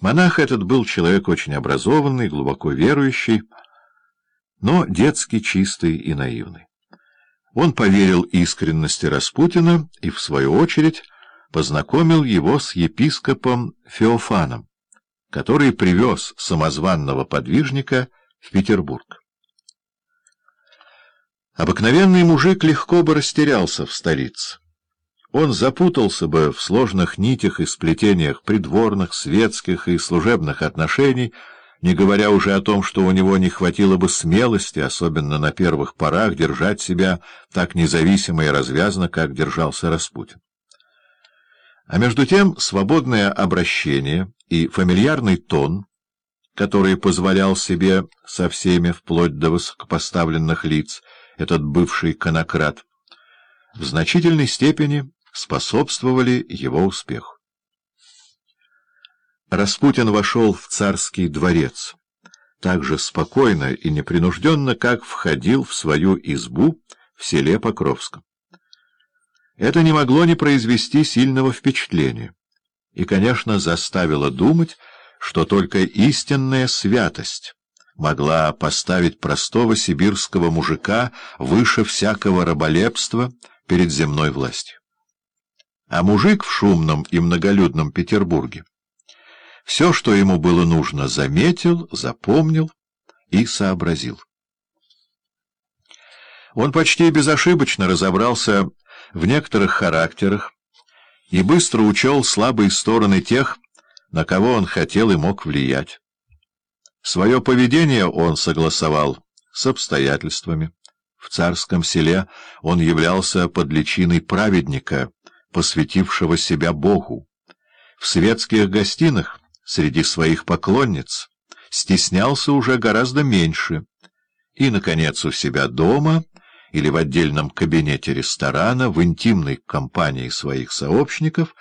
Монах этот был человек очень образованный, глубоко верующий, но детски чистый и наивный. Он поверил искренности Распутина и, в свою очередь, познакомил его с епископом Феофаном, который привез самозванного подвижника в Петербург. Обыкновенный мужик легко бы растерялся в столице. Он запутался бы в сложных нитях и сплетениях придворных, светских и служебных отношений, не говоря уже о том, что у него не хватило бы смелости, особенно на первых порах, держать себя так независимо и развязно, как держался Распутин. А между тем свободное обращение и фамильярный тон, который позволял себе со всеми вплоть до высокопоставленных лиц, этот бывший конократ, в значительной степени способствовали его успеху. Распутин вошел в царский дворец так же спокойно и непринужденно, как входил в свою избу в селе Покровском. Это не могло не произвести сильного впечатления и, конечно, заставило думать, что только истинная святость могла поставить простого сибирского мужика выше всякого раболепства перед земной властью. А мужик в шумном и многолюдном Петербурге все, что ему было нужно, заметил, запомнил и сообразил. Он почти безошибочно разобрался в некоторых характерах и быстро учел слабые стороны тех, на кого он хотел и мог влиять. Свое поведение он согласовал с обстоятельствами. В царском селе он являлся под личиной праведника, посвятившего себя Богу. В светских гостинах среди своих поклонниц стеснялся уже гораздо меньше. И, наконец, у себя дома или в отдельном кабинете ресторана, в интимной компании своих сообщников,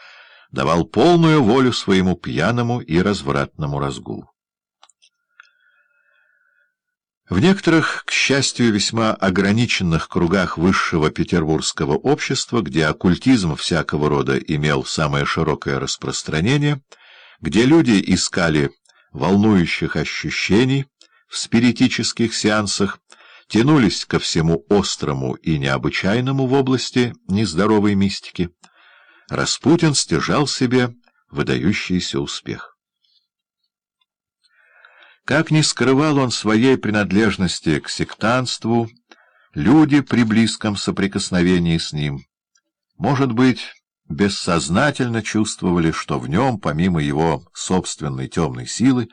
давал полную волю своему пьяному и развратному разгулу. В некоторых, к счастью, весьма ограниченных кругах высшего петербургского общества, где оккультизм всякого рода имел самое широкое распространение, где люди искали волнующих ощущений в спиритических сеансах, тянулись ко всему острому и необычайному в области нездоровой мистики, Распутин стяжал себе выдающийся успех. Как ни скрывал он своей принадлежности к сектанству, люди при близком соприкосновении с ним, может быть, бессознательно чувствовали, что в нем, помимо его собственной темной силы,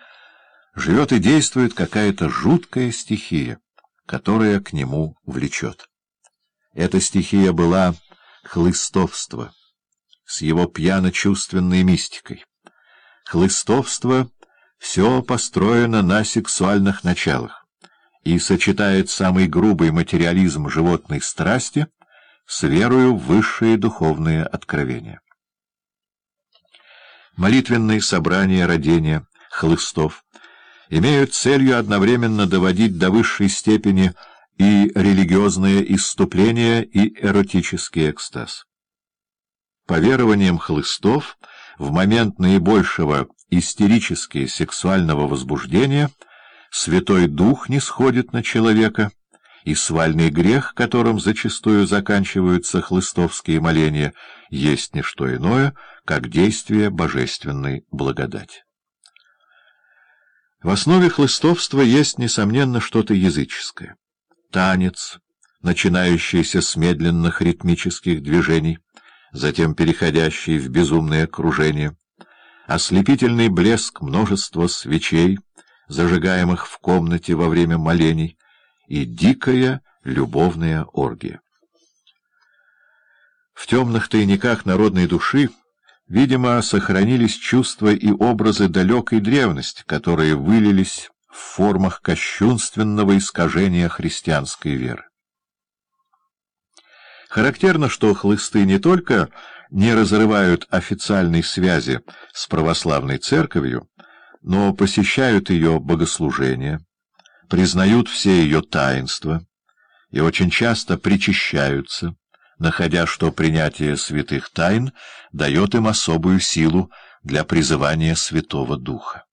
живет и действует какая-то жуткая стихия, которая к нему влечет. Эта стихия была хлыстовство с его пьяно-чувственной мистикой. Хлыстовство — все построено на сексуальных началах и сочетает самый грубый материализм животной страсти с верою в высшие духовные откровения. Молитвенные собрания родения хлыстов имеют целью одновременно доводить до высшей степени и религиозное иступление, и эротический экстаз. По верованиям хлыстов, в момент наибольшего истерически сексуального возбуждения, Святой Дух не сходит на человека, и свальный грех, которым зачастую заканчиваются хлыстовские моления, есть не что иное, как действие божественной благодати. В основе хлыстовства есть, несомненно, что-то языческое. Танец, начинающийся с медленных ритмических движений, затем переходящий в безумное кружение — ослепительный блеск множества свечей, зажигаемых в комнате во время молений, и дикая любовная оргия. В темных тайниках народной души, видимо, сохранились чувства и образы далекой древности, которые вылились в формах кощунственного искажения христианской веры. Характерно, что хлысты не только не разрывают официальной связи с православной церковью, но посещают ее богослужения, признают все ее таинства и очень часто причащаются, находя, что принятие святых тайн дает им особую силу для призывания Святого Духа.